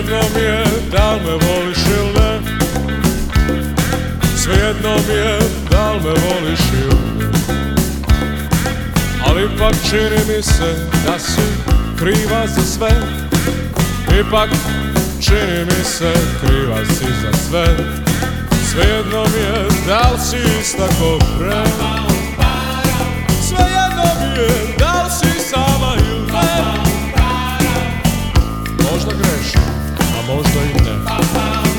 Svejedno mi je da li me voliš ili ne? Svejedno mi je da li me voliš ili ne? Ali ipak čini mi se da si kriva za sve. Ipak čini mi se kriva si za sve. Svejedno mi je da li si ista ko pre? Svejedno mi je da li si sama ili ne? Možda grešim a možda i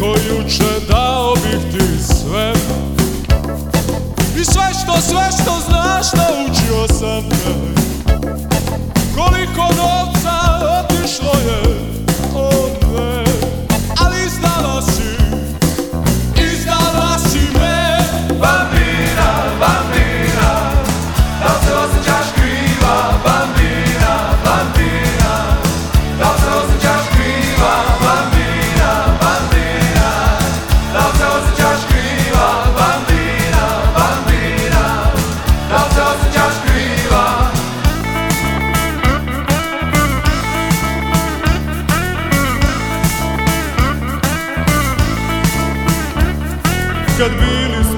Koliko juče dao bih ti sve. I sve što, sve što znaš naučio sam te odbili